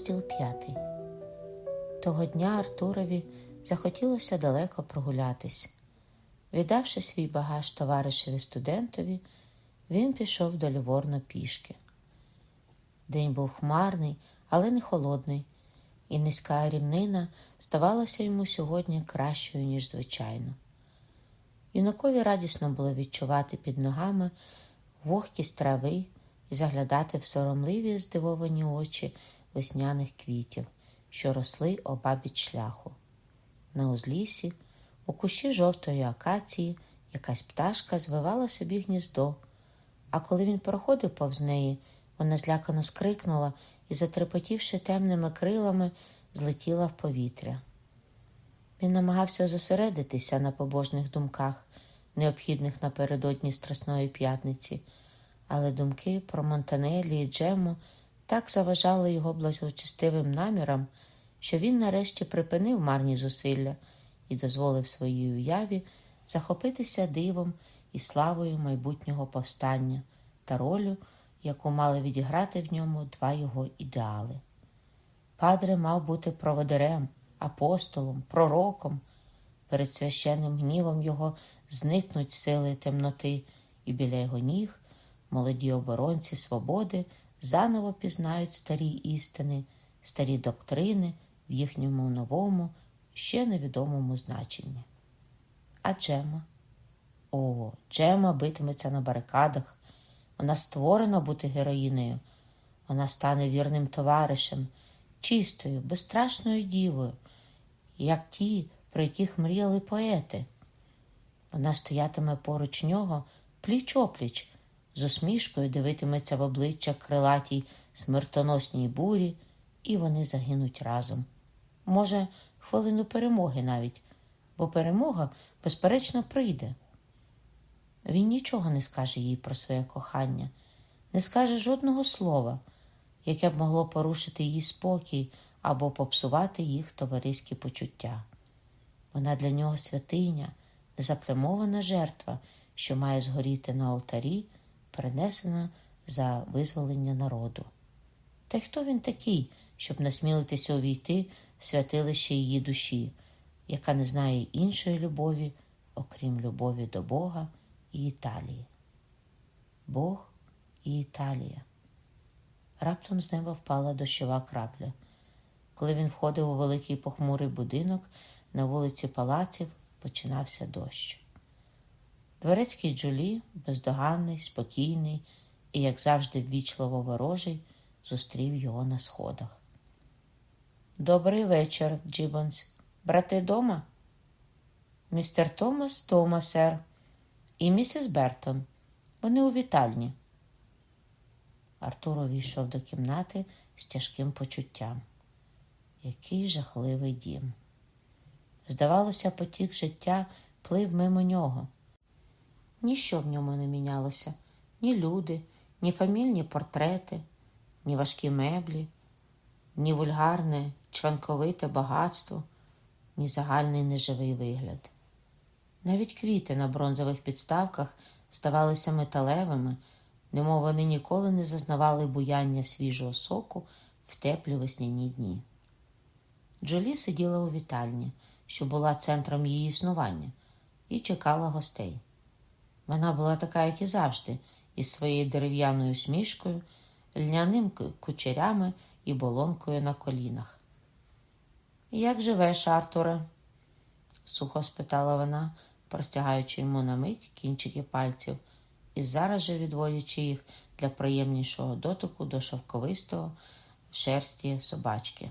Розділ п'ятий. Того дня Артурові захотілося далеко прогулятись. Віддавши свій багаж товаришеві студентові, він пішов до Ліворно пішки. День був хмарний, але не холодний, і низька рівнина здавалася йому сьогодні кращою, ніж звичайно. Юнакові радісно було відчувати під ногами вогкість трави і заглядати в соромливі здивовані очі весняних квітів, що росли обабіч шляху. На узлісі, у кущі жовтої акації, якась пташка звивала собі гніздо, а коли він проходив повз неї, вона злякано скрикнула і, затрепотівши темними крилами, злетіла в повітря. Він намагався зосередитися на побожних думках, необхідних напередодні Страсної п'ятниці, але думки про Монтанелі і Джему так заважали його благочестивим намірам, що він нарешті припинив марні зусилля і дозволив своїй уяві захопитися дивом і славою майбутнього повстання та ролю, яку мали відіграти в ньому два його ідеали. Падре мав бути проводирем, апостолом, пророком. Перед священним гнівом його зникнуть сили темноти, і біля його ніг молоді оборонці свободи заново пізнають старі істини, старі доктрини в їхньому новому, ще невідомому значенні. А Джема? О, Джема битиметься на барикадах. Вона створена бути героїнею. Вона стане вірним товаришем, чистою, безстрашною дівою, як ті, про яких мріяли поети. Вона стоятиме поруч нього пліч опліч, з усмішкою дивитиметься в обличчя крилатій смертоносній бурі, і вони загинуть разом. Може, хвилину перемоги навіть, бо перемога, безперечно, прийде. Він нічого не скаже їй про своє кохання, не скаже жодного слова, яке б могло порушити її спокій або попсувати їх товариські почуття. Вона для нього святиня, незаплямована жертва, що має згоріти на алтарі перенесена за визволення народу. Та й хто він такий, щоб насмілитися увійти в святилище її душі, яка не знає іншої любові, окрім любові до Бога і Італії? Бог і Італія. Раптом з неба впала дощова крапля. Коли він входив у великий похмурий будинок, на вулиці палаців починався дощ. Дворецький Джулі, бездоганний, спокійний і, як завжди, ввічливо ворожий, зустрів його на сходах. Добрий вечір, Джібонс. Брати дома? Містер Томас дома, сер, і місіс Бертон. Вони у вітальні. Артур увійшов до кімнати з тяжким почуттям. Який жахливий дім. Здавалося, потік життя плив мимо нього. Ніщо в ньому не мінялося ні люди, ні фамільні портрети, ні важкі меблі, ні вульгарне, чванковите багатство, ні загальний неживий вигляд. Навіть квіти на бронзових підставках здавалися металевими, немов вони ніколи не зазнавали буяння свіжого соку в теплі весняні дні. Джолі сиділа у вітальні, що була центром її існування, і чекала гостей. Вона була така, як і завжди, із своєю дерев'яною смішкою, льняним кучерями і болонкою на колінах. Як живеш, Артуре? сухо спитала вона, простягаючи йому на мить кінчики пальців і зараз же відводячи їх для приємнішого дотику до шовковистого шерсті собачки.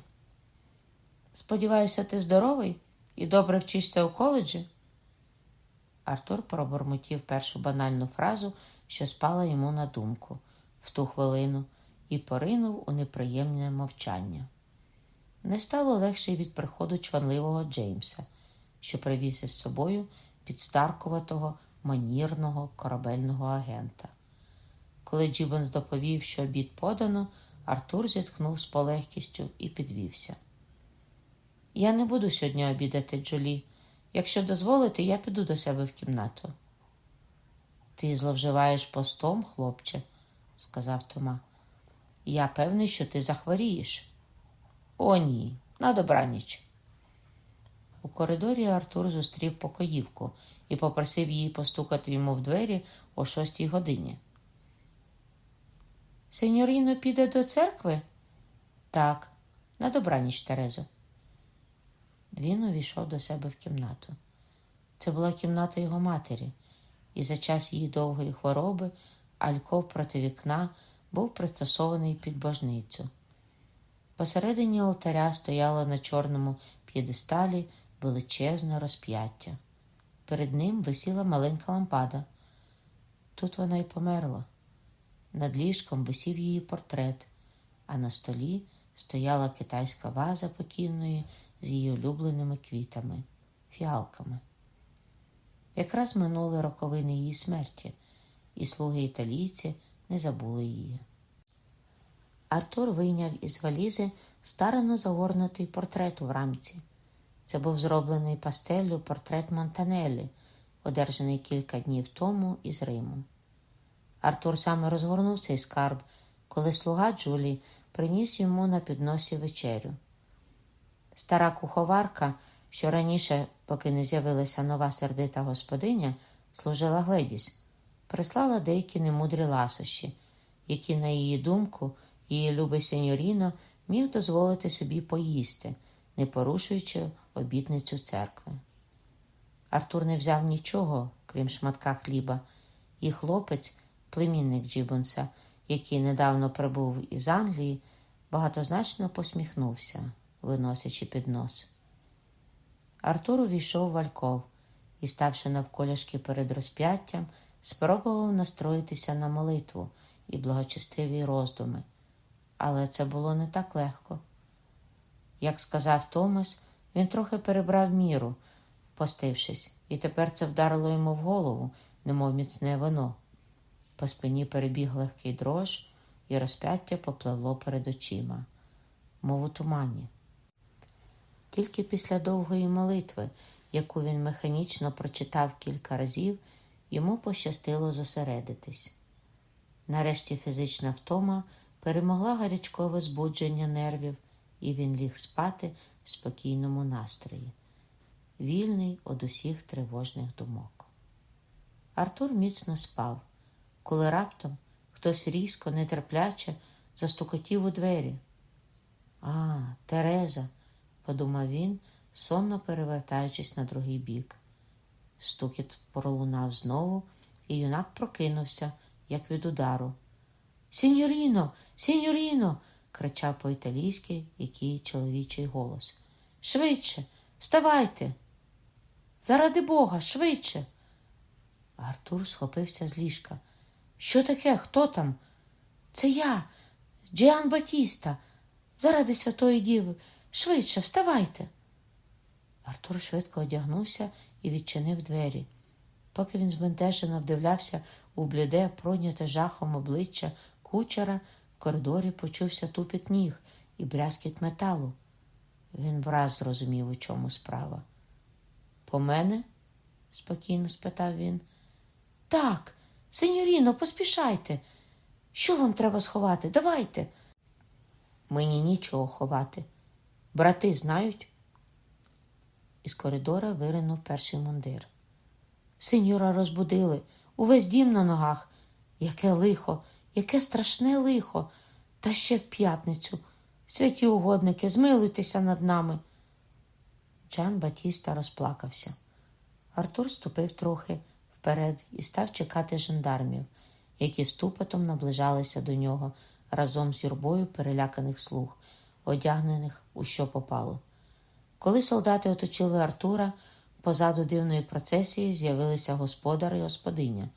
Сподіваюся, ти здоровий і добре вчишся у коледжі? Артур пробормотів першу банальну фразу, що спала йому на думку в ту хвилину, і поринув у неприємне мовчання. Не стало легше від приходу чванливого Джеймса, що привіз із собою підстаркуватого манірного корабельного агента. Коли Джібенс доповів, що обід подано, Артур зітхнув з полегкістю і підвівся. Я не буду сьогодні обідати Джолі. Якщо дозволите, я піду до себе в кімнату. Ти зловживаєш постом, хлопче, сказав Тома. Я певний, що ти захворієш. О, ні, на добраніч. У коридорі Артур зустрів покоївку і попросив її постукати йому в двері о шостій годині. Сеньоріно піде до церкви? Так, на добраніч, Терезо. Він увійшов до себе в кімнату. Це була кімната його матері, і за час її довгої хвороби альков проти вікна був пристосований під божницю. Посередині алтаря стояло на чорному п'єдесталі величезне розп'яття. Перед ним висіла маленька лампада. Тут вона й померла. Над ліжком висів її портрет, а на столі стояла китайська ваза покійної з її улюбленими квітами, фіалками. Якраз минули роковини її смерті, і слуги італійці не забули її. Артур вийняв із валізи старано загорнутий портрет у рамці. Це був зроблений пастеллю портрет Монтанелі, одержаний кілька днів тому із Риму. Артур саме розгорнув цей скарб, коли слуга Джулі приніс йому на підносі вечерю. Стара куховарка, що раніше, поки не з'явилася нова сердита господиня, служила Гледіс, прислала деякі немудрі ласощі, які, на її думку, її любий сеньоріно міг дозволити собі поїсти, не порушуючи обітницю церкви. Артур не взяв нічого, крім шматка хліба, і хлопець, племінник Джібонса, який недавно прибув із Англії, багатозначно посміхнувся, виносячи піднос. Артур увійшов в Альков і, ставши навколішки перед розп'яттям, спробував настроїтися на молитву і благочестиві роздуми. Але це було не так легко. Як сказав Томас, він трохи перебрав міру, постившись, і тепер це вдарило йому в голову, немов міцне вино. По спині перебіг легкий дрож, і розп'яття попливло перед очима, мов у тумані. Тільки після довгої молитви, яку він механічно прочитав кілька разів, йому пощастило зосередитись. Нарешті фізична втома перемогла гарячкове збудження нервів, і він ліг спати в спокійному настрої, вільний од усіх тривожних думок. Артур міцно спав, коли раптом хтось різко, нетерпляче застукотів у двері. А, Тереза, подумав він, сонно перевертаючись на другий бік. Стукіт пролунав знову, і юнак прокинувся, як від удару. Сіньоріно, сіньоріно. кричав по-італійськи який чоловічий голос. Швидше, вставайте. Заради Бога, швидше. Артур схопився з ліжка. Що таке? Хто там? Це я, Джіан Батіста. Заради Святої Діви. Швидше, вставайте. Артур швидко одягнувся і відчинив двері. Поки він збентежено вдивлявся у бліде, пройняте жахом обличчя кучера, в коридорі почувся тупіт ніг і брязкіт металу. Він враз зрозумів, у чому справа. По мене? спокійно спитав він. Так, сеньоріно, поспішайте. Що вам треба сховати? Давайте. Мені нічого ховати. Брати знають. Із коридора виринув перший мундир. Сеньора розбудили, увесь дім на ногах. Яке лихо, яке страшне лихо, та ще в п'ятницю. Святі угодники, змилуйтеся над нами. Джан Батіста розплакався. Артур ступив трохи вперед і став чекати жандармів, які ступотом наближалися до нього разом з юрбою переляканих слуг, одягнених у що попало. Коли солдати оточили Артура, позаду дивної процесії з'явилися господар і господиня.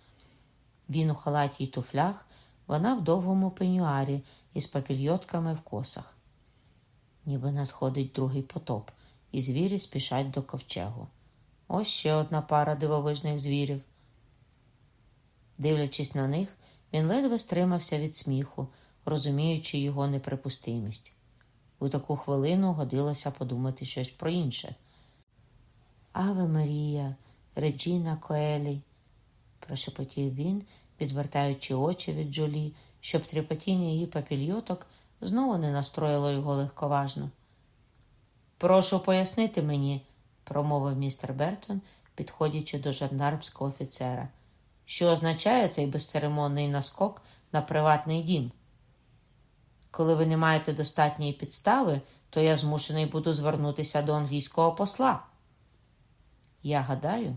Він у халаті й туфлях, вона в довгому пенюарі із папільйотками в косах. Ніби надходить другий потоп, і звірі спішать до ковчегу. Ось ще одна пара дивовижних звірів. Дивлячись на них, він ледве стримався від сміху, розуміючи його неприпустимість. У таку хвилину годилося подумати щось про інше. Аве Марія, Реджіна Коелі, прошепотів він, відвертаючи очі від Джолі, щоб тріпотіння її папільйоток знову не настроїло його легковажно. Прошу пояснити мені, промовив містер Бертон, підходячи до жандармського офіцера, що означає цей безцеремонний наскок на приватний дім. Коли ви не маєте достатньої підстави, то я змушений буду звернутися до англійського посла. Я гадаю,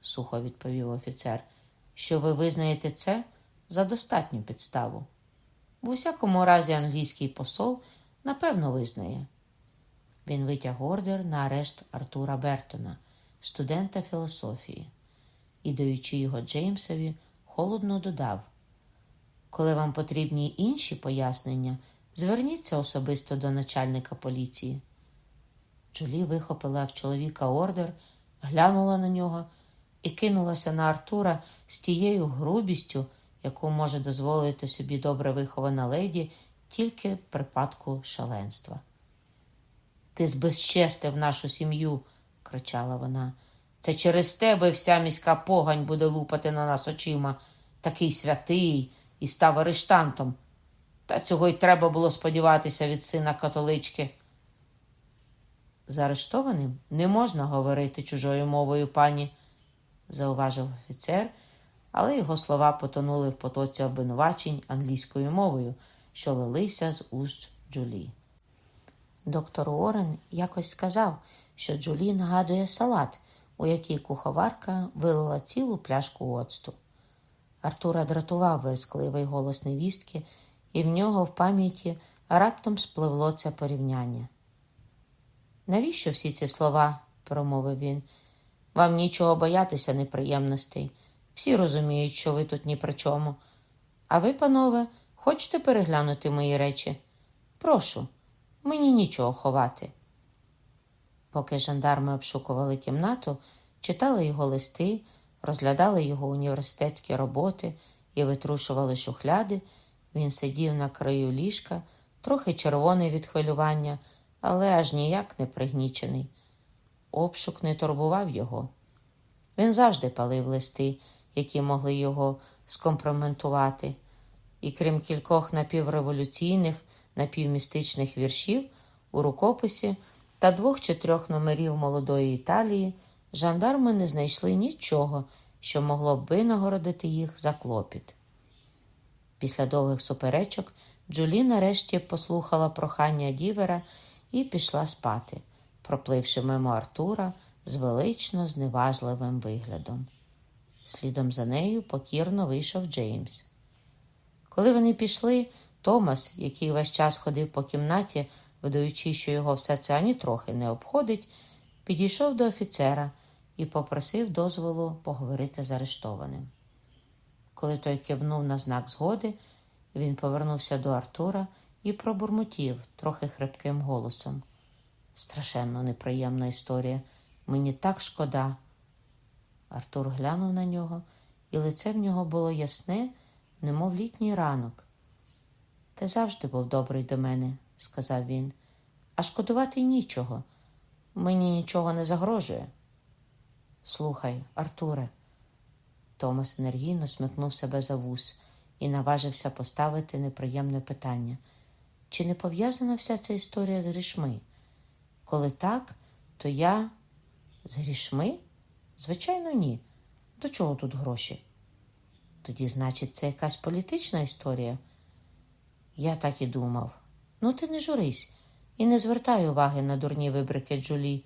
сухо відповів офіцер, що ви визнаєте це за достатню підставу. В усякому разі, англійський посол напевно визнає. Він витяг ордер на арешт Артура Бертона, студента філософії, і, даючи його Джеймсові, холодно додав: Коли вам потрібні інші пояснення, зверніться особисто до начальника поліції. Джулі вихопила в чоловіка ордер, глянула на нього і кинулася на Артура з тією грубістю, яку може дозволити собі добре вихована леді тільки в припадку шаленства. Ти збезчестив нашу сім'ю, кричала вона. Це через тебе вся міська погань буде лупати на нас очима. Такий святий і став арештантом. Та цього й треба було сподіватися від сина католички. З арештованим не можна говорити чужою мовою пані, зауважив офіцер, але його слова потонули в потоці обвинувачень англійською мовою, що лилися з уст Джулі. Доктор Уоррен якось сказав, що Джулі нагадує салат, у який куховарка вилила цілу пляшку оцту. Артура дратував вескливий голос невістки, і в нього в пам'яті раптом спливло це порівняння. Навіщо всі ці слова? промовив він. Вам нічого боятися неприємностей. Всі розуміють, що ви тут ні при чому. А ви, панове, хочете переглянути мої речі? Прошу, мені нічого ховати. Поки жандарми обшукували кімнату, читали його листи, розглядали його університетські роботи і витрушували шухляди, він сидів на краю ліжка, трохи червоний від хвилювання, але аж ніяк не пригнічений. Обшук не турбував його. Він завжди палив листи, які могли його скомпроментувати, і крім кількох напівреволюційних, напівмістичних віршів у рукописі та двох чи трьох номерів молодої Італії, жандарми не знайшли нічого, що могло б винагородити їх за клопіт. Після довгих суперечок Джулі нарешті послухала прохання дівера і пішла спати, пропливши мимо Артура з велично зневажливим виглядом. Слідом за нею покірно вийшов Джеймс. Коли вони пішли, Томас, який весь час ходив по кімнаті, видаючи, що його все це ані трохи не обходить, підійшов до офіцера і попросив дозволу поговорити з арештованим. Коли той кивнув на знак згоди, він повернувся до Артура і пробурмотів трохи хрипким голосом. Страшенно неприємна історія. Мені так шкода. Артур глянув на нього, і лице в нього було ясне, немов літній ранок. Ти завжди був добрий до мене, сказав він, а шкодувати нічого. Мені нічого не загрожує. Слухай, Артуре. Томас енергійно смикнув себе за вус і наважився поставити неприємне питання. Чи не пов'язана вся ця історія з грішми? Коли так, то я з грішми? Звичайно, ні. До чого тут гроші? Тоді, значить, це якась політична історія? Я так і думав. Ну, ти не журись і не звертай уваги на дурні вибрики Джулі.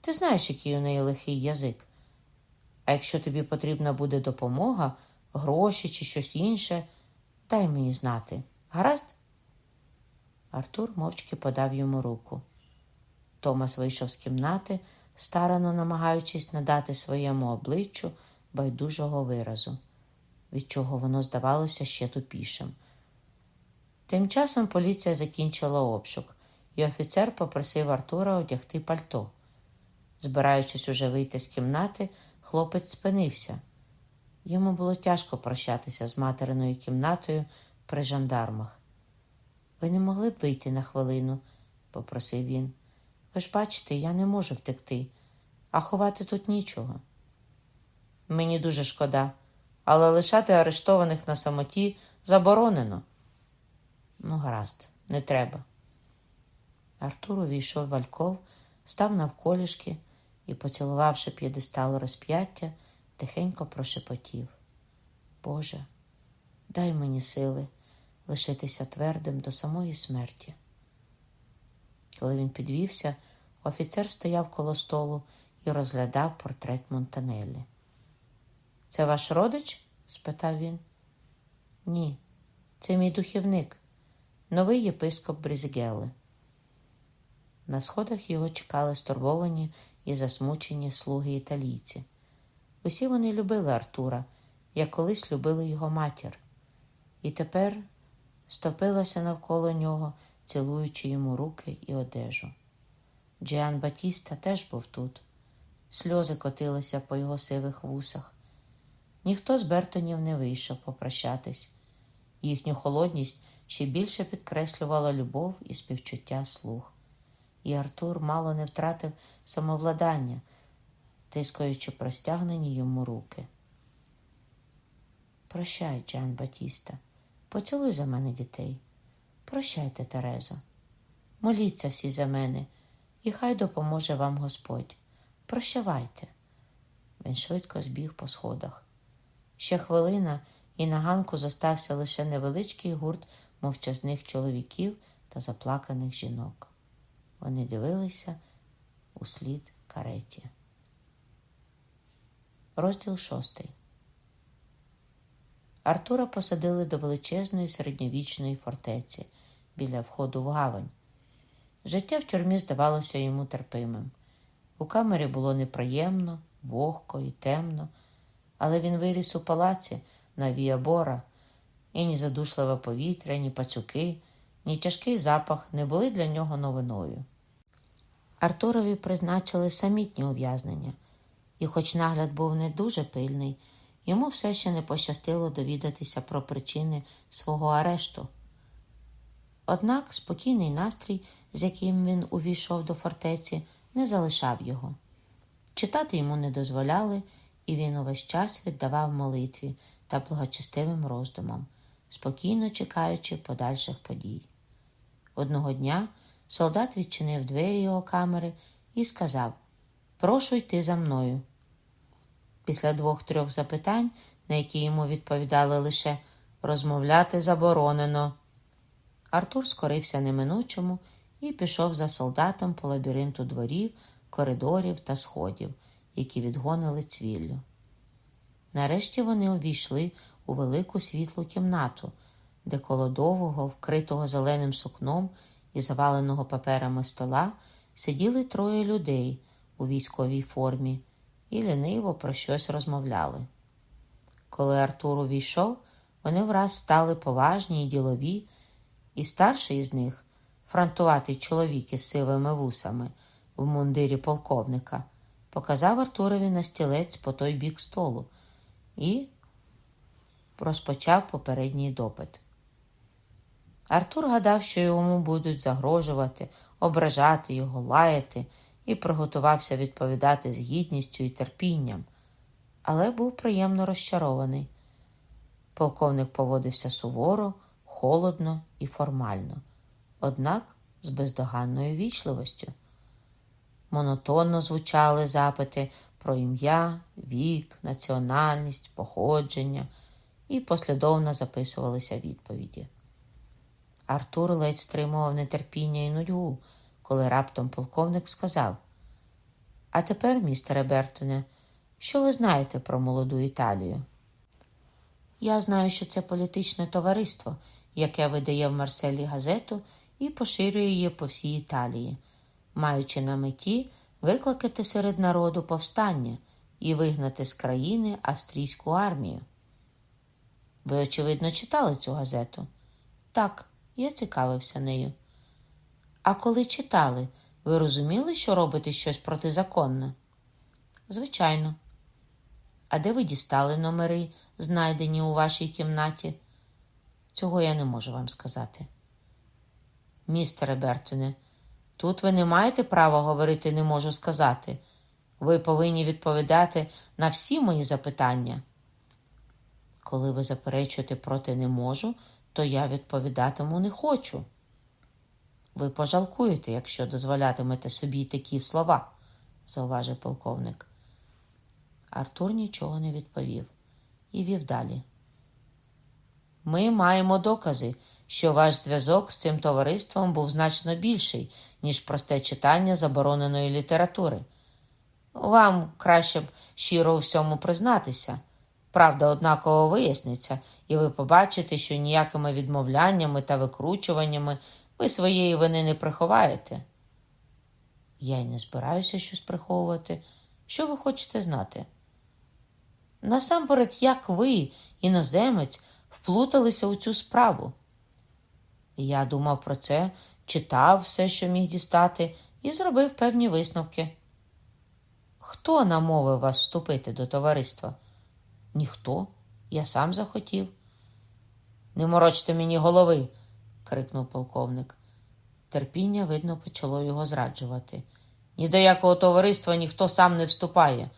Ти знаєш, який у неї лихий язик. А якщо тобі потрібна буде допомога, гроші чи щось інше, дай мені знати. Гаразд? Артур мовчки подав йому руку. Томас вийшов з кімнати, старано намагаючись надати своєму обличчю байдужого виразу, від чого воно здавалося ще тупішим. Тим часом поліція закінчила обшук, і офіцер попросив Артура одягти пальто. Збираючись уже вийти з кімнати, хлопець спинився. Йому було тяжко прощатися з материною кімнатою при жандармах. Ви не могли б вийти на хвилину, попросив він. Ви ж бачите, я не можу втекти, а ховати тут нічого. Мені дуже шкода, але лишати арештованих на самоті заборонено. Ну, гаразд, не треба. Артур увійшов вальков, став навколішки і, поцілувавши п'єдестал розп'яття, тихенько прошепотів. Боже, дай мені сили лишитися твердим до самої смерті. Коли він підвівся, офіцер стояв коло столу і розглядав портрет Монтанеллі. Це ваш родич? спитав він. Ні, це мій духівник, новий єпископ Брізгелли. На сходах його чекали стурбовані і засмучені слуги італійці. Усі вони любили Артура, як колись любили його матір, і тепер стопилася навколо нього, цілуючи йому руки і одежу. Джіан Батіста теж був тут. Сльози котилися по його сивих вусах. Ніхто з Бертонів не вийшов попрощатись. Їхню холодність ще більше підкреслювала любов і співчуття слуг. І Артур мало не втратив самовладання, тискаючи простягнені йому руки. Прощай, Джан Батіста, поцілуй за мене дітей. Прощайте, Терезо. Моліться всі за мене, і хай допоможе вам Господь. Прощавайте. Він швидко збіг по сходах. Ще хвилина, і на ганку зостався лише невеличкий гурт мовчазних чоловіків та заплаканих жінок. Вони дивилися у слід кареті. Розділ шостий. Артура посадили до величезної середньовічної фортеці біля входу в гавань. Життя в тюрмі здавалося йому терпимим. У камері було неприємно, вогко і темно, але він виріс у палаці на Віабора, і ні задушливе повітря, ні пацюки, ні тяжкий запах не були для нього новиною. Артурові призначили самітнє ув'язнення, і, хоч нагляд був не дуже пильний, йому все ще не пощастило довідатися про причини свого арешту. Однак спокійний настрій, з яким він увійшов до фортеці, не залишав його. Читати йому не дозволяли, і він увесь час віддавав молитві та благочестивим роздумам, спокійно чекаючи подальших подій. Одного дня солдат відчинив двері його камери і сказав Прошу йти за мною. Після двох-трьох запитань, на які йому відповідали лише розмовляти заборонено. Артур скорився неминучому і пішов за солдатом по лабіринту дворів, коридорів та сходів, які відгонили цвіллю. Нарешті вони увійшли у велику світлу кімнату, де коло довгого, вкритого зеленим сукном і заваленого паперами стола сиділи троє людей у військовій формі і ліниво про щось розмовляли. Коли Артур увійшов, вони враз стали поважні й ділові, і старший із них, фронтуватий чоловік із сивими вусами в мундирі полковника, показав Артурові на стілець по той бік столу і розпочав попередній допит. Артур гадав, що йому будуть загрожувати, ображати його, лаяти, і приготувався відповідати з гідністю і терпінням, але був приємно розчарований. Полковник поводився суворо, холодно і формально, однак з бездоганною вічливостю. Монотонно звучали запити про ім'я, вік, національність, походження, і послідовно записувалися відповіді. Артур ледь стримував нетерпіння і нудьгу, коли раптом полковник сказав: А тепер, містере Бертоне, що ви знаєте про молоду Італію? Я знаю, що це політичне товариство, яке видає в Марселі газету і поширює її по всій Італії, маючи на меті викликати серед народу повстання і вигнати з країни австрійську армію. Ви, очевидно, читали цю газету? Так, я цікавився нею. А коли читали, ви розуміли, що робите щось протизаконне? Звичайно. А де ви дістали номери, знайдені у вашій кімнаті? Цього я не можу вам сказати. Містере Бертоне, тут ви не маєте права говорити не можу сказати. Ви повинні відповідати на всі мої запитання. Коли ви заперечуєте проти не можу, то я відповідатиму не хочу. Ви пожалкуєте, якщо дозволятимете собі такі слова, зауважив полковник. Артур нічого не відповів і вів далі. Ми маємо докази, що ваш зв'язок з цим товариством був значно більший, ніж просте читання забороненої літератури. Вам краще б щиро у всьому признатися. Правда, однаково виясниться, і ви побачите, що ніякими відмовляннями та викручуваннями ви своєї вини не приховаєте. Я й не збираюся щось приховувати. Що ви хочете знати? Насамперед, як ви, іноземець, вплуталися у цю справу. Я думав про це, читав все, що міг дістати, і зробив певні висновки. Хто намовив вас вступити до товариства? Ніхто. Я сам захотів. Не морочте мені голови, крикнув полковник. Терпіння, видно, почало його зраджувати. Ні до якого товариства ніхто сам не вступає.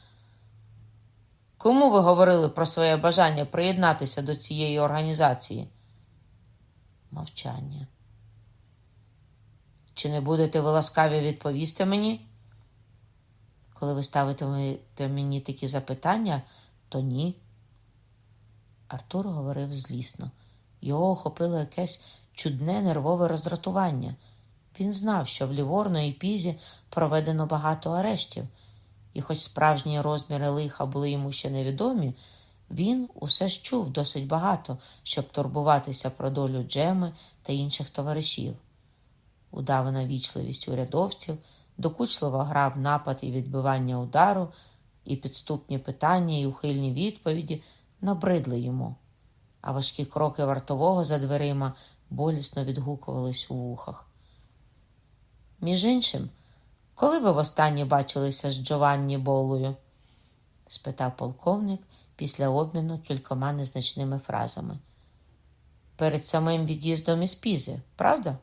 Кому ви говорили про своє бажання приєднатися до цієї організації? Мовчання. Чи не будете ви ласкаві відповісти мені? Коли ви ставитимете мені такі запитання, то ні. Артур говорив злісно. Його охопило якесь чудне нервове роздратування. Він знав, що в Ліворно і Пізі проведено багато арештів, і, хоч справжні розміри лиха були йому ще невідомі, він усе ж чув досить багато, щоб турбуватися про долю Джеми та інших товаришів. Удавана вічливість урядовців, докучлива гра в напад і відбивання удару, і підступні питання і ухильні відповіді набридли йому, а важкі кроки вартового за дверима болісно відгукувались у вухах. Між іншим, коли ви востаннє бачилися з Джованні Болою? спитав полковник після обміну кількома незначними фразами. Перед самим від'їздом із Пізи, правда?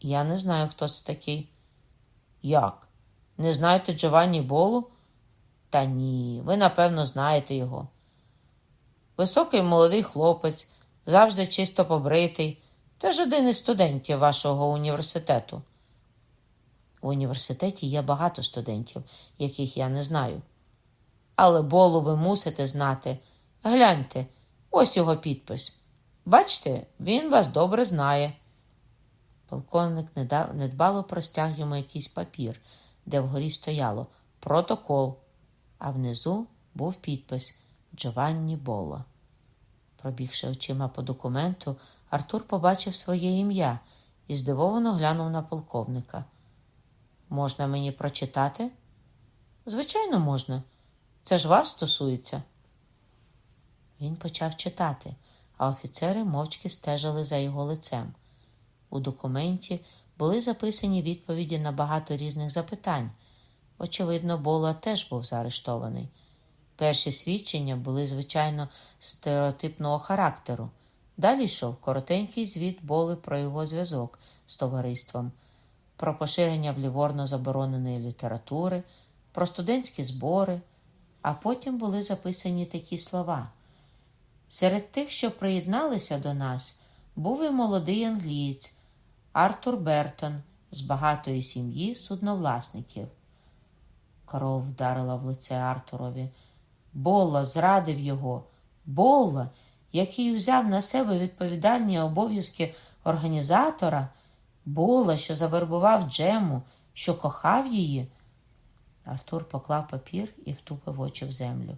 Я не знаю, хто це такий. Як? Не знаєте Джованні Болу? Та ні, ви, напевно, знаєте його. Високий молодий хлопець, завжди чисто побритий, теж один із студентів вашого університету. У університеті є багато студентів, яких я не знаю. Але болу ви мусите знати. Гляньте, ось його підпис. Бачите, він вас добре знає. Полковник недбало простяг йому якийсь папір, де вгорі стояло протокол, а внизу був підпис Джованні Боло. Пробігши очима по документу, Артур побачив своє ім'я і здивовано глянув на полковника. Можна мені прочитати? Звичайно, можна. Це ж вас стосується. Він почав читати, а офіцери мовчки стежили за його лицем. У документі були записані відповіді на багато різних запитань. Очевидно, Бола теж був заарештований. Перші свідчення були, звичайно, стереотипного характеру. Далі йшов коротенький звіт Боли про його зв'язок з товариством, про поширення в ліворно забороненої літератури, про студентські збори, а потім були записані такі слова. Серед тих, що приєдналися до нас, був і молодий англієць Артур Бертон з багатої сім'ї судновласників. Кров вдарила в лице Артурові. Болла зрадив його, Болла, який узяв на себе відповідальні обов'язки організатора, Болла, що завербував Джему, що кохав її. Артур поклав папір і втупив очі в землю.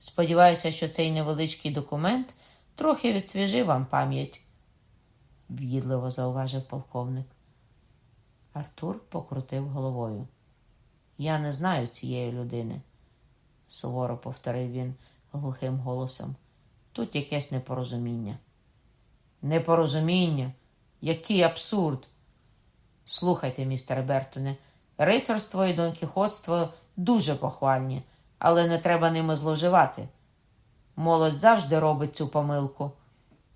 Сподіваюся, що цей невеличкий документ трохи відсвіжив вам пам'ять, в'їдливо зауважив полковник. Артур покрутив головою. Я не знаю цієї людини суворо повторив він глухим голосом. Тут якесь непорозуміння. Непорозуміння? Який абсурд. Слухайте, містере Бертоне, рицарство і донкіхотство дуже похвальні, але не треба ними зловживати. Молодь завжди робить цю помилку.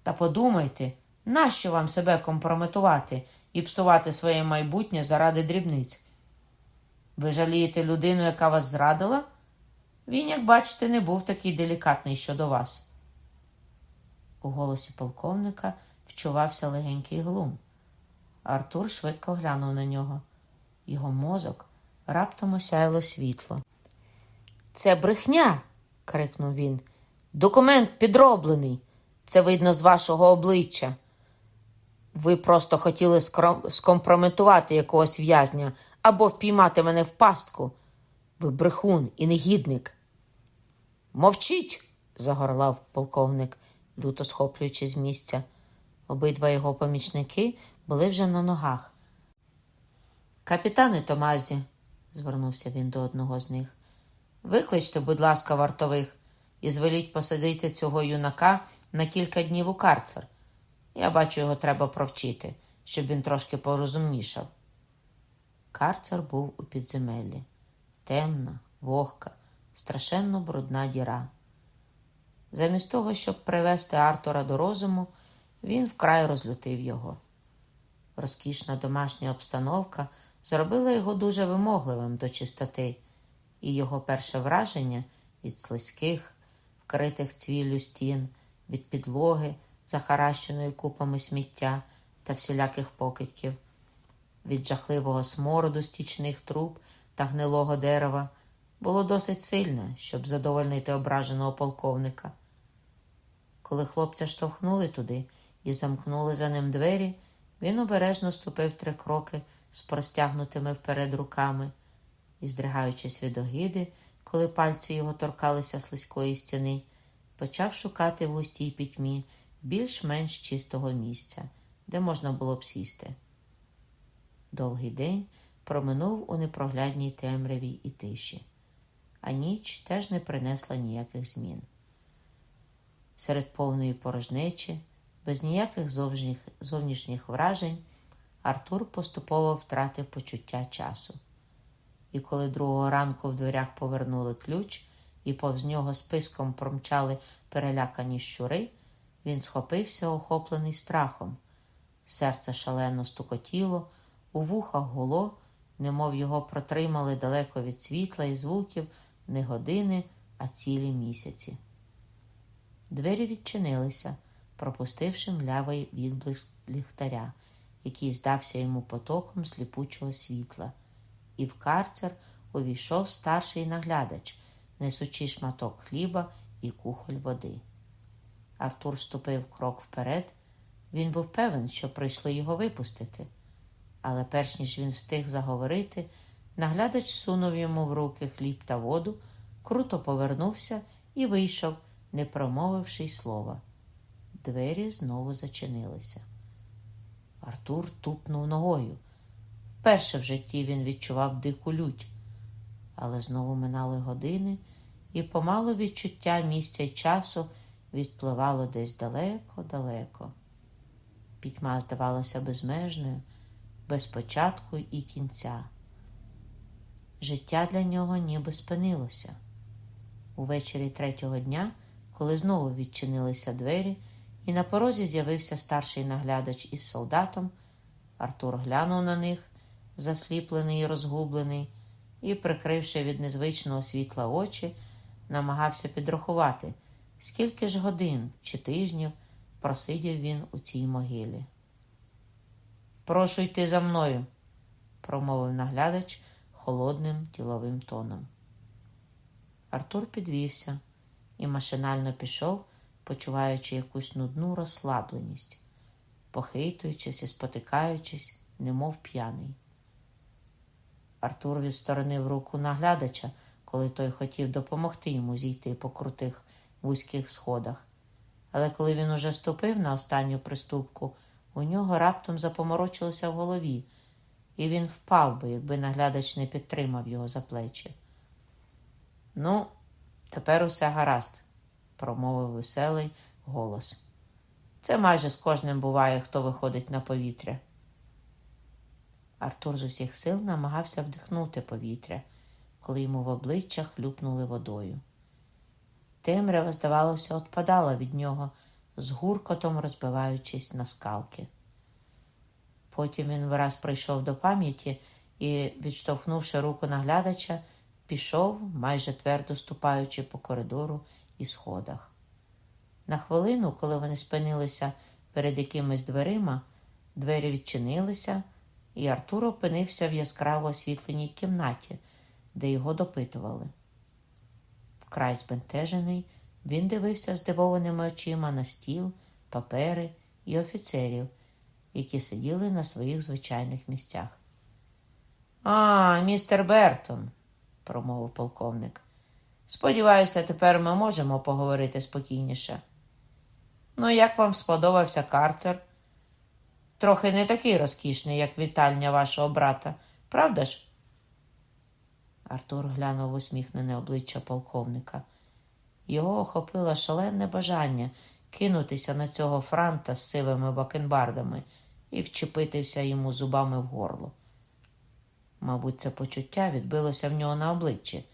Та подумайте, нащо вам себе компрометувати і псувати своє майбутнє заради дрібниць? Ви жалієте людину, яка вас зрадила? Він, як бачите, не був такий делікатний щодо вас. У голосі полковника вчувався легенький глум. Артур швидко глянув на нього. Його мозок раптом осяяло світло. Це брехня. крикнув він. Документ підроблений. Це видно з вашого обличчя. Ви просто хотіли скомпрометувати якогось в'язня або впіймати мене в пастку. Ви брехун і негідник. Мовчіть. загорлав полковник, люто схоплюючи з місця. Обидва його помічники були вже на ногах. Капітане Томазі, звернувся він до одного з них, викличте, будь ласка, вартових і звеліть посадити цього юнака на кілька днів у карцер. Я бачу, його треба провчити, щоб він трошки порозумнішав. Карцер був у підземеллі. Темна, вогка, страшенно брудна діра. Замість того, щоб привести Артура до розуму, він вкрай розлютив його. Розкішна домашня обстановка зробила його дуже вимогливим до чистоти, і його перше враження від слизьких, вкритих цвіллю стін, від підлоги, захаращеної купами сміття та всіляких покидьків, від жахливого смороду стічних труб та гнилого дерева, було досить сильне, щоб задовольнити ображеного полковника. Коли хлопця штовхнули туди і замкнули за ним двері, він обережно ступив три кроки з простягнутими вперед руками і, здригаючись від огиди, коли пальці його торкалися слизької стіни, почав шукати в густій пітьмі більш-менш чистого місця, де можна було б сісти. Довгий день проминув у непроглядній темряві і тиші, а ніч теж не принесла ніяких змін. Серед повної порожнечі, без ніяких зовнішніх, вражень, Артур поступово втратив почуття часу. І коли другого ранку в дверях повернули ключ і повз нього списком промчали перелякані щури, він схопився, охоплений страхом. Серце шалено стукотіло, у вухах гуло, немов його протримали далеко від світла і звуків не години, а цілі місяці. Двері відчинилися, пропустивши млявий відблиск ліхтаря, який здався йому потоком сліпучого світла, і в карцер увійшов старший наглядач, несучи шматок хліба і кухоль води. Артур ступив крок вперед. Він був певен, що прийшли його випустити. Але перш ніж він встиг заговорити, наглядач сунув йому в руки хліб та воду, круто повернувся і вийшов, не промовивши й слова. Двері знову зачинилися. Артур тупнув ногою. Вперше в житті він відчував дику лють. Але знову минали години, і помалу відчуття місця й часу відпливало десь далеко-далеко. Пітьма здавалася безмежною, без початку і кінця. Життя для нього ніби спинилося. Увечері третього дня, коли знову відчинилися двері, і на порозі з'явився старший наглядач із солдатом, Артур глянув на них, засліплений і розгублений, і, прикривши від незвичного світла очі, намагався підрахувати, скільки ж годин чи тижнів просидів він у цій могилі. Прошу йти за мною, промовив наглядач холодним діловим тоном. Артур підвівся і машинально пішов, почуваючи якусь нудну розслабленість, похитуючись і спотикаючись, немов п'яний. Артур відсторонив руку наглядача, коли той хотів допомогти йому зійти по крутих вузьких сходах. Але коли він уже ступив на останню приступку, у нього раптом запоморочилося в голові, і він впав би, якби наглядач не підтримав його за плечі. Ну, тепер усе гаразд, промовив веселий голос. Це майже з кожним буває, хто виходить на повітря. Артур з усіх сил намагався вдихнути повітря, коли йому в обличчя хлюпнули водою. Темрява, здавалося, отпадала від нього, з гуркотом розбиваючись на скалки. Потім він враз прийшов до пам'яті і, відштовхнувши руку наглядача, пішов, майже твердо ступаючи по коридору і сходах. На хвилину, коли вони спинилися перед якимись дверима, Двері відчинилися, і Артур опинився в яскраво освітленій кімнаті, де його допитували. Вкрай збентежений, він дивився здивованими очима на стіл, папери і офіцерів, які сиділи на своїх звичайних місцях. А, містер Бертон, промовив полковник. Сподіваюся, тепер ми можемо поговорити спокійніше. Ну, як вам сподобався карцер? Трохи не такий розкішний, як вітальня вашого брата, правда ж? Артур глянув усміхнене обличчя полковника. Його охопило шалене бажання кинутися на цього франта з сивими бакенбардами і вчепитися йому зубами в горло. Мабуть, це почуття відбилося в нього на обличчі,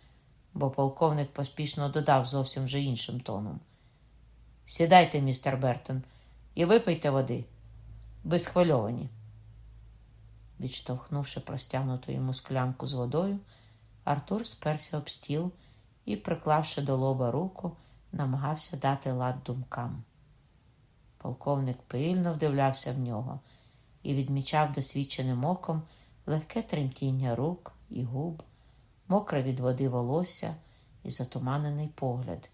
бо полковник поспішно додав зовсім вже іншим тоном. Сідайте, містер Бертон, і випийте води. Ви схвильовані. Відштовхнувши простягнуту йому склянку з водою, Артур сперся об стіл і, приклавши до лоба руку, намагався дати лад думкам. Полковник пильно вдивлявся в нього і відмічав досвідченим оком легке тремтіння рук і губ, мокре від води волосся і затуманений погляд,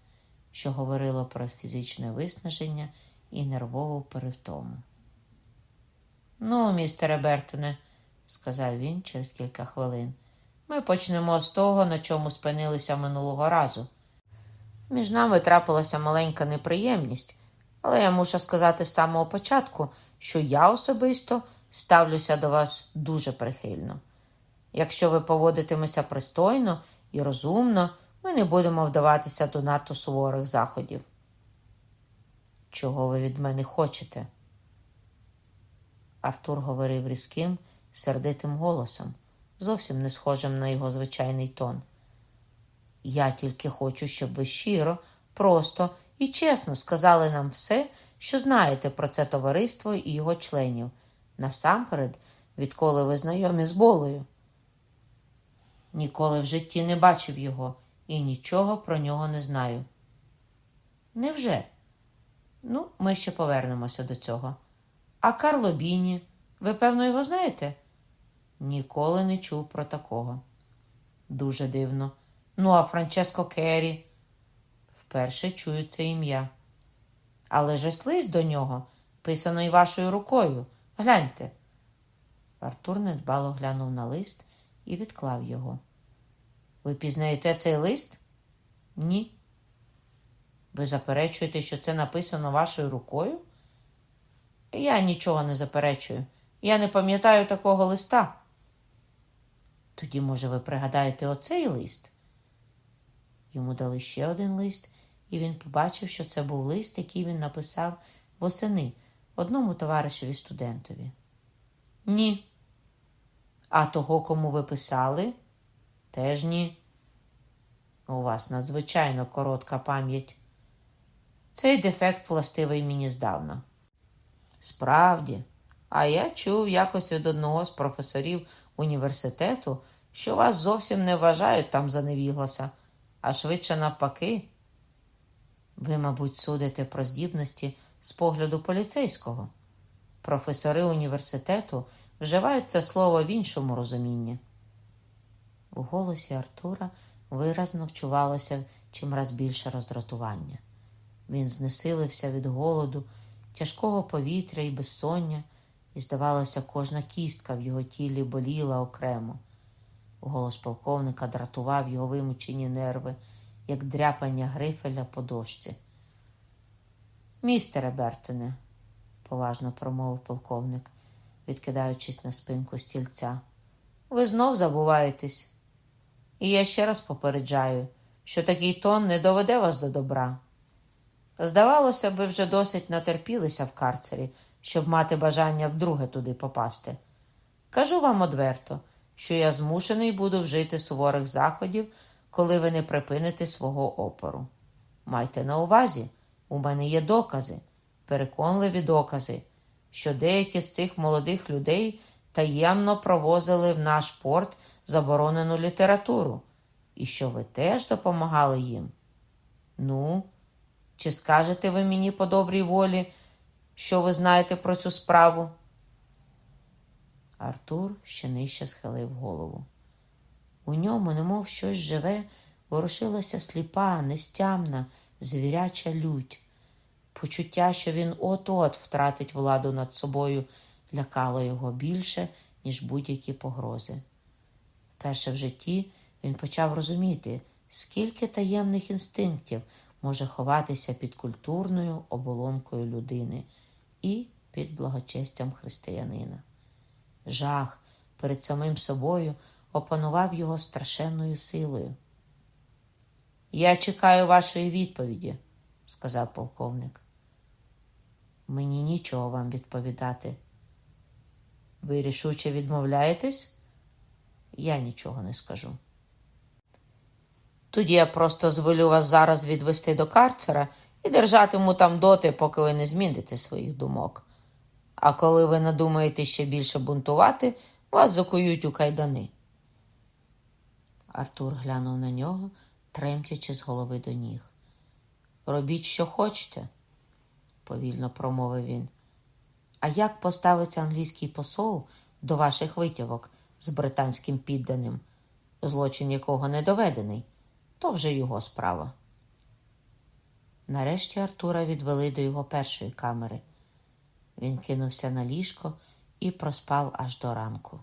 що говорило про фізичне виснаження і нервову перевтому. Ну, містере Бертоне, сказав він через кілька хвилин, ми почнемо з того, на чому спинилися минулого разу. Між нами трапилася маленька неприємність, але я мушу сказати з самого початку, що я особисто ставлюся до вас дуже прихильно. Якщо ви поводитимеся пристойно і розумно, ми не будемо вдаватися до надто суворих заходів. Чого ви від мене хочете? Артур говорив різким, сердитим голосом, зовсім не схожим на його звичайний тон. Я тільки хочу, щоб ви щиро, просто і чесно сказали нам все, що знаєте про це товариство і його членів, насамперед, відколи ви знайомі з болою. Ніколи в житті не бачив його і нічого про нього не знаю. Невже? Ну, ми ще повернемося до цього. А Карло Біні, ви, певно, його знаєте? Ніколи не чув про такого. Дуже дивно. Ну, а Франческо Керрі? Вперше чую це ім'я. Але ж ось лист до нього, писаний вашою рукою. Гляньте. Артур недбало глянув на лист і відклав його. Ви пізнаєте цей лист? Ні. Ви заперечуєте, що це написано вашою рукою? Я нічого не заперечую. Я не пам'ятаю такого листа. Тоді, може, ви пригадаєте оцей лист? Йому дали ще один лист, і він побачив, що це був лист, який він написав восени одному товаришеві студентові. Ні. А того, кому ви писали? Теж ні. У вас надзвичайно коротка пам'ять. Цей дефект властивий мені здавна. Справді, а я чув якось від одного з професорів університету, що вас зовсім не вважають там за невігласа, а швидше навпаки. Ви, мабуть, судите про здібності з погляду поліцейського. Професори університету вживають це слово в іншому розумінні. У голосі Артура виразно вчувалося чимраз більше роздратування. Він знесилився від голоду, тяжкого повітря і безсоння, і, здавалося, кожна кістка в його тілі боліла окремо. Голос полковника дратував його вимучені нерви, як дряпання грифеля по дошці. Містере Бертоне, поважно промовив полковник, відкидаючись на спинку стільця, ви знов забуваєтесь. І я ще раз попереджаю, що такий тон не доведе вас до добра. Здавалося, ви вже досить натерпілися в карцері, щоб мати бажання вдруге туди попасти. Кажу вам одверто, що я змушений буду вжити суворих заходів, коли ви не припините свого опору. Майте на увазі, у мене є докази, переконливі докази, що деякі з цих молодих людей таємно провозили в наш порт заборонену літературу, і що ви теж допомагали їм. Ну, чи скажете ви мені по добрій волі, що ви знаєте про цю справу? Артур ще нижче схилив голову. У ньому, немов щось живе, ворушилася сліпа, нестямна, звіряча лють. Почуття, що він от-от втратить владу над собою, лякало його більше, ніж будь-які погрози. Вперше в житті він почав розуміти, скільки таємних інстинктів може ховатися під культурною оболонкою людини і під благочестям християнина. Жах перед самим собою опанував його страшенною силою. Я чекаю вашої відповіді, сказав полковник. Мені нічого вам відповідати. Ви рішуче відмовляєтесь? Я нічого не скажу. Тоді я просто звелю вас зараз відвести до карцера і держатиму там доти, поки ви не зміните своїх думок. А коли ви надумаєте ще більше бунтувати, вас закують у кайдани. Артур глянув на нього, тремтячи з голови до ніг. Робіть, що хочете, повільно промовив він. А як поставиться англійський посол до ваших витівок з британським підданим, злочин якого не доведений, то вже його справа. Нарешті Артура відвели до його першої камери. Він кинувся на ліжко і проспав аж до ранку.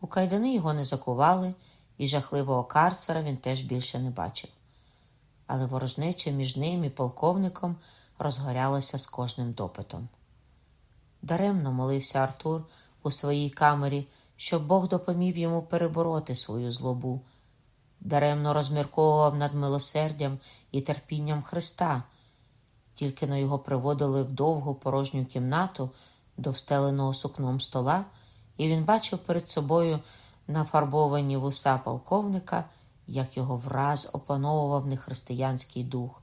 У кайдани його не закували, і жахливого карцера він теж більше не бачив. Але ворожнеча між ним і полковником розгорялася з кожним допитом. Даремно молився Артур у своїй камері, щоб Бог допомів йому перебороти свою злобу. Даремно розмірковував над милосердям і терпінням Христа, тільки но його приводили в довгу порожню кімнату до встеленого сукном стола, і він бачив перед собою нафарбовані вуса полковника, як його враз опановував нехристиянський дух,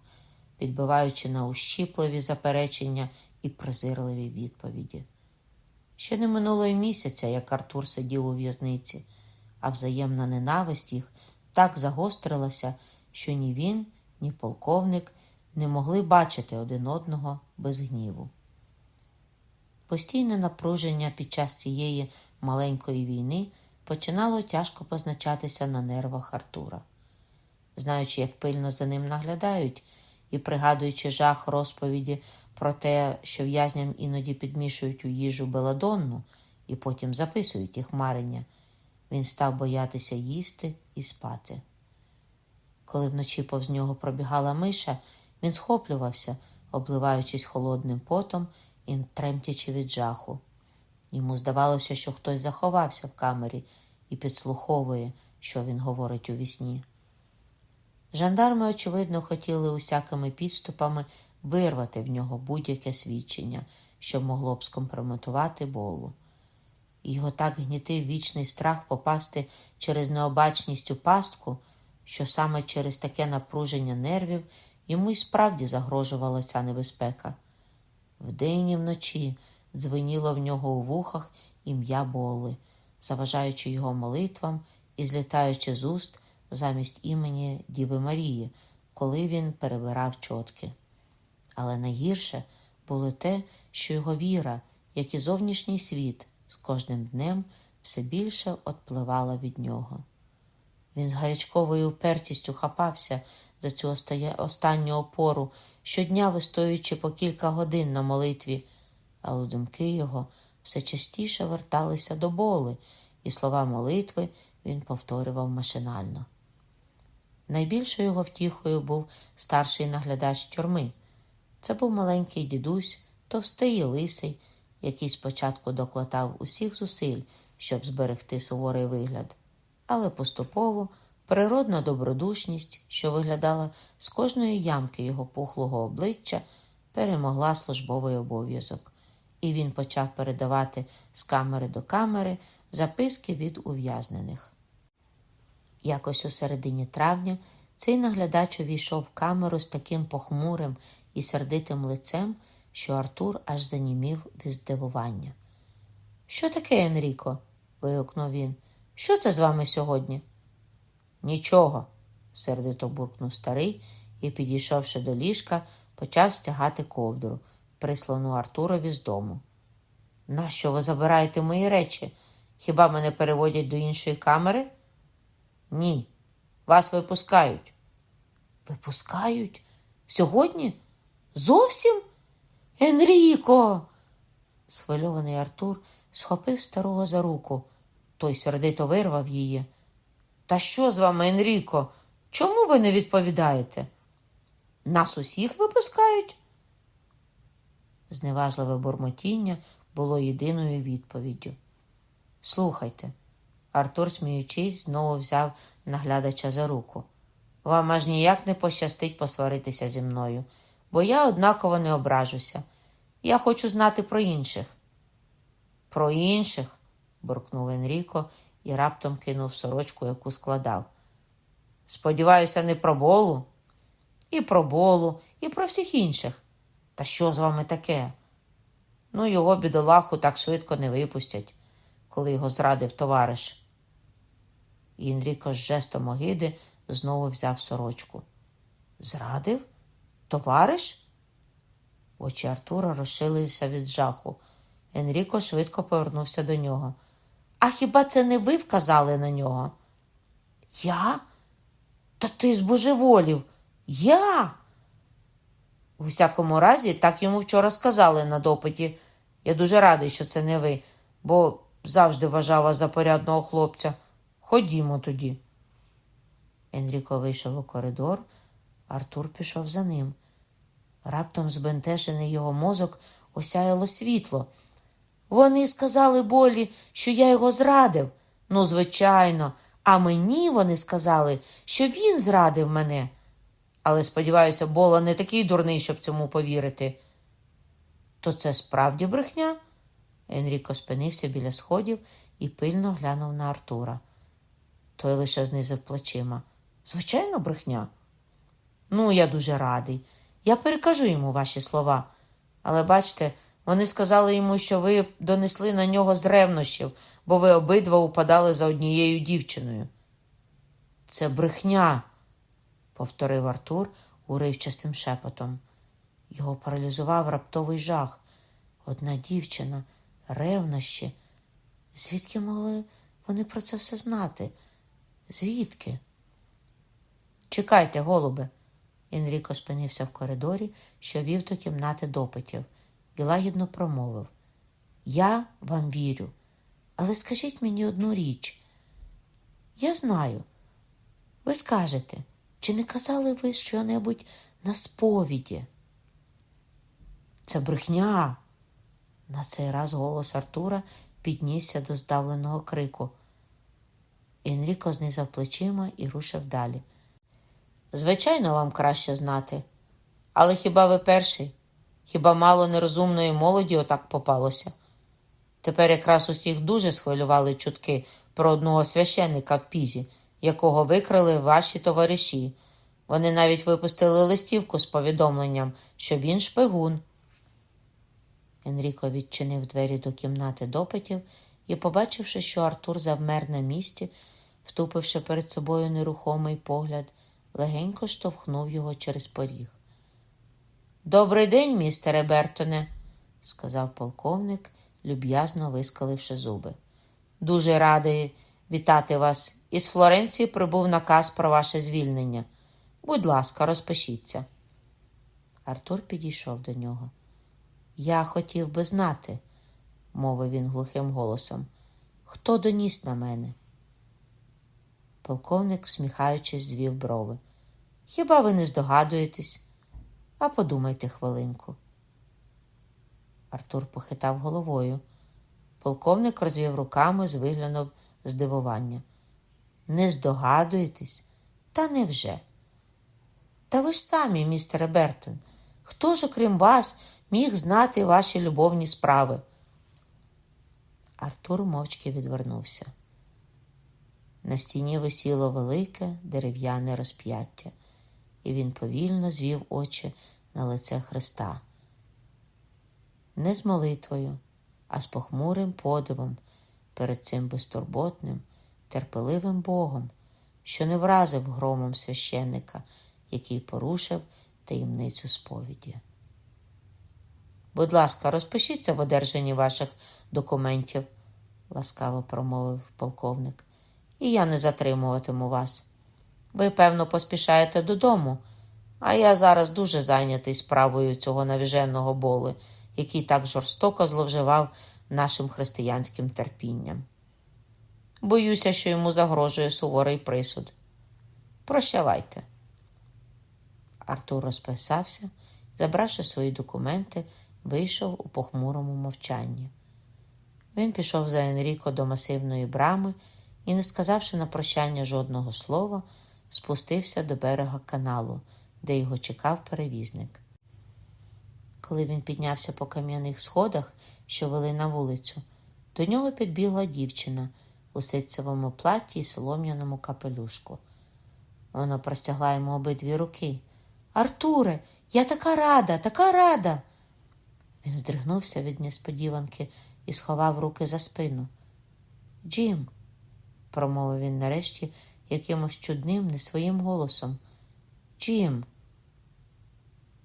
підбиваючи на ущіпливі заперечення і презирливі відповіді. Ще не минуло й місяця, як Артур сидів у в'язниці, а взаємна ненависть їх так загострилася, що ні він, ні полковник не могли бачити один одного без гніву. Постійне напруження під час цієї маленької війни починало тяжко позначатися на нервах Артура. Знаючи, як пильно за ним наглядають, і пригадуючи жах розповіді про те, що в'язням іноді підмішують у їжу беладонну і потім записують їх марення, він став боятися їсти і спати. Коли вночі повз нього пробігала миша, він схоплювався, обливаючись холодним потом і тремтячи від жаху. Йому здавалося, що хтось заховався в камері і підслуховує, що він говорить у вісні. Жандарми, очевидно, хотіли усякими підступами вирвати в нього будь-яке свідчення, що могло б скомпрометувати болу. Його так гнітив вічний страх попасти через необачність у пастку, що саме через таке напруження нервів йому й справді загрожувала ця небезпека. Вдень і вночі дзвеніло в нього у вухах ім'я боли, заважаючи його молитвам і злітаючи з уст замість імені Діви Марії, коли він перебирав чотки. Але найгірше було те, що його віра, як і зовнішній світ, з кожним днем все більше отпливала від нього. Він з гарячковою упертістю хапався за цю останню опору, щодня вистоюючи по кілька годин на молитві, але думки його все частіше верталися до боли, і слова молитви він повторював машинально. Найбільшою його втіхою був старший наглядач тюрми. Це був маленький дідусь, товстий і лисий, який спочатку докладав усіх зусиль, щоб зберегти суворий вигляд, але поступово природна добродушність, що виглядала з кожної ямки його пухлого обличчя, перемогла службовий обов'язок, і він почав передавати з камери до камери записки від ув'язнених. Якось у середині травня цей наглядач увійшов в камеру з таким похмурим і сердитим лицем, що Артур аж занімів від здивування. Що таке, Енріко? вигукнув він. Що це з вами сьогодні? Нічого, сердито буркнув старий і, підійшовши до ліжка, почав стягати ковдру, прислану Артурові з дому. Нащо ви забираєте мої речі? Хіба мене переводять до іншої камери? Ні. Вас випускають. Випускають? Сьогодні? Зовсім? Енріко. Схвильований Артур схопив старого за руку. Той сердито вирвав її. Та що з вами, Енріко? Чому ви не відповідаєте? Нас усіх випускають? Зневажливе бурмотіння було єдиною відповіддю. Слухайте, Артур, сміючись, знову взяв наглядача за руку. Вам аж ніяк не пощастить посваритися зі мною, бо я однаково не ображуся. Я хочу знати про інших. Про інших? буркнув Енріко і раптом кинув сорочку, яку складав. Сподіваюся, не про болу? І про болу, і про всіх інших. Та що з вами таке? Ну, його бідолаху так швидко не випустять, коли його зрадив товариш. І Енріко з жестом огиди знову взяв сорочку. Зрадив? Товариш? Очі Артура розшилися від жаху. Енріко швидко повернувся до нього. А хіба це не ви вказали на нього? Я? Та ти збожеволів. Я? У всякому разі, так йому вчора сказали на допиті. Я дуже радий, що це не ви, бо завжди вважав вас за порядного хлопця. Ходімо тоді. Енріко вийшов у коридор, Артур пішов за ним. Раптом збентежений його мозок осяяло світло. Вони сказали Болі, що я його зрадив. Ну, звичайно, а мені вони сказали, що він зрадив мене. Але, сподіваюся, Бола не такий дурний, щоб цьому повірити. То це справді брехня? Енріко спинився біля сходів і пильно глянув на Артура. Той лише знизив плечима. Звичайно, брехня. Ну, я дуже радий. Я перекажу йому ваші слова. Але бачте, вони сказали йому, що ви донесли на нього з ревнощів, бо ви обидва упадали за однією дівчиною. Це брехня, повторив Артур уривчастим шепотом. Його паралізував раптовий жах. Одна дівчина, ревнощі. Звідки могли вони про це все знати? Звідки? Чекайте, голубе. Енріко спинився в коридорі, що вів до кімнати допитів, і лагідно промовив Я вам вірю, але скажіть мені одну річ. Я знаю. Ви скажете, чи не казали ви що-небудь на сповіді? Це брехня. На цей раз голос Артура піднісся до здавленого крику. Енріко знизав плечима і рушив далі. Звичайно, вам краще знати. Але хіба ви перший? Хіба мало нерозумної молоді отак попалося? Тепер якраз усіх дуже схвилювали чутки про одного священника в пізі, якого викрили ваші товариші. Вони навіть випустили листівку з повідомленням, що він шпигун. Енріко відчинив двері до кімнати допитів і, побачивши, що Артур завмер на місці, втупивши перед собою нерухомий погляд, легенько штовхнув його через поріг. Добрий день, містере Бертоне, сказав полковник, люб'язно вискаливши зуби. Дуже радий вітати вас. Із Флоренції прибув наказ про ваше звільнення. Будь ласка, розпишіться. Артур підійшов до нього. Я хотів би знати, мовив він глухим голосом, хто доніс на мене. Полковник, всміхаючись, звів брови. Хіба ви не здогадуєтесь? А подумайте хвилинку. Артур похитав головою. Полковник розвів руками з виглядом здивування. Не здогадуєтесь? Та невже? Та ви ж самі, містере Бертон, хто ж, окрім вас, міг знати ваші любовні справи? Артур мовчки відвернувся. На стіні висіло велике дерев'яне розп'яття, і він повільно звів очі на лице Христа. Не з молитвою, а з похмурим подивом перед цим безтурботним, терпеливим Богом, що не вразив громом священника, який порушив таємницю сповіді. Будь ласка, розпишіться в одержанні ваших документів, ласкаво промовив полковник, і я не затримуватиму вас. Ви, певно, поспішаєте додому, а я зараз дуже зайнятий справою цього навіженого боли, який так жорстоко зловживав нашим християнським терпінням. Боюся, що йому загрожує суворий присуд. Прощавайте. Артур розписався, забравши свої документи, вийшов у похмурому мовчанні. Він пішов за Енріко до масивної брами і, не сказавши на прощання жодного слова, спустився до берега каналу, де його чекав перевізник. Коли він піднявся по кам'яних сходах, що вели на вулицю, до нього підбігла дівчина у ситцевому платі і солом'яному капелюшку. Вона простягла йому обидві руки. Артуре, я така рада, така рада. Він здригнувся від несподіванки і сховав руки за спину. Джим, промовив він нарешті якимось чудним, не своїм голосом. Джим,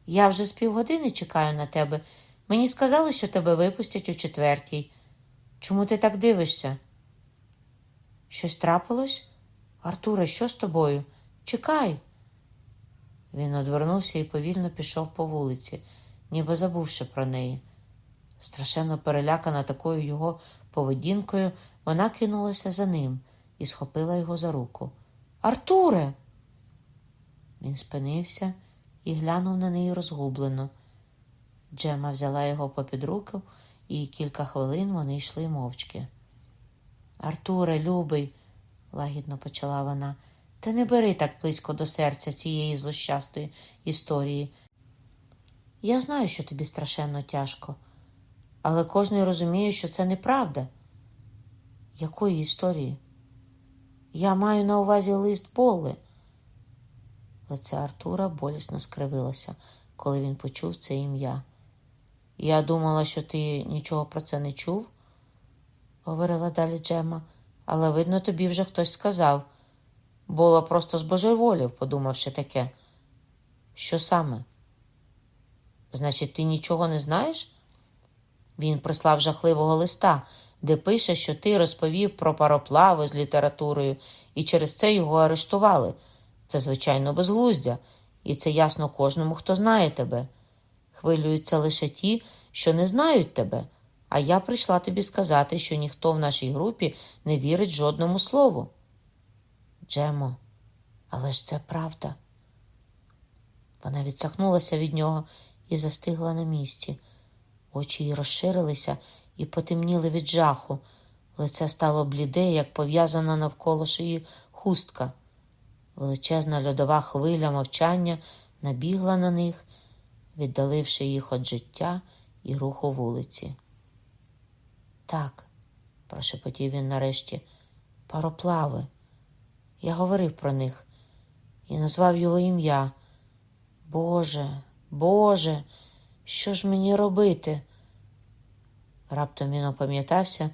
я вже з півгодини чекаю на тебе. Мені сказали, що тебе випустять у четвертій. Чому ти так дивишся? Щось трапилось? Артуре, що з тобою? Чекай. Він одвернувся і повільно пішов по вулиці, ніби забувши про неї. Страшенно перелякана такою його поведінкою, вона кинулася за ним і схопила його за руку. Артуре. Він спинився і глянув на неї розгублено. Джема взяла його попід руку, і кілька хвилин вони йшли мовчки. Артуре, любий, лагідно почала вона, ти не бери так близько до серця цієї злощастої історії. Я знаю, що тобі страшенно тяжко, але кожен розуміє, що це неправда. Якої історії? Я маю на увазі лист Боли. Лице Артура болісно скривилося, коли він почув це ім'я. Я думала, що ти нічого про це не чув, говорила далі Джема, але, видно, тобі вже хтось сказав. Було просто збожеволів, подумавши таке. Що саме? Значить, ти нічого не знаєш? Він прислав жахливого листа, де пише, що ти розповів про пароплави з літературою, і через це його арештували. Це, звичайно, безглуздя, і це ясно кожному, хто знає тебе. Хвилюються лише ті, що не знають тебе, а я прийшла тобі сказати, що ніхто в нашій групі не вірить жодному слову. Джемо, але ж це правда. Вона відсахнулася від нього і застигла на місці. Очі її розширилися і потемніли від жаху. Лице стало бліде, як пов'язана навколо шиї хустка. Величезна льодова хвиля мовчання набігла на них, віддаливши їх від життя і руху вулиці. Так, прошепотів він нарешті, пароплави. Я говорив про них і назвав його ім'я. Боже, Боже, що ж мені робити? Раптом він опам'ятався,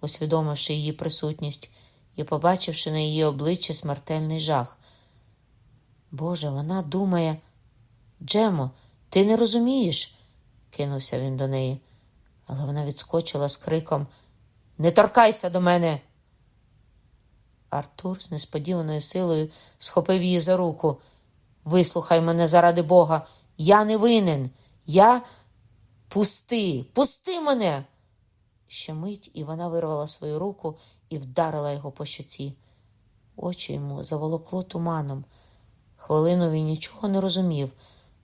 усвідомивши її присутність і побачивши на її обличчі смертельний жах. Боже, вона думає, Джемо, ти не розумієш, кинувся він до неї, але вона відскочила з криком Не торкайся до мене. Артур з несподіваною силою схопив її за руку. Вислухай мене заради Бога, я не винен. Я пусти, пусти мене. Ще мить, і вона вирвала свою руку і вдарила його по щоці. Очі йому заволокло туманом. Хвилину він нічого не розумів,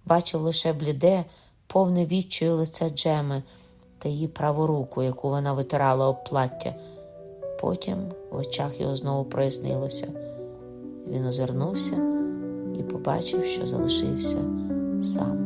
бачив лише бліде, повне відчаю лице Джеми та її праву руку, яку вона витирала об плаття. Потім в очах його знову прояснилося. Він озирнувся і побачив, що залишився сам.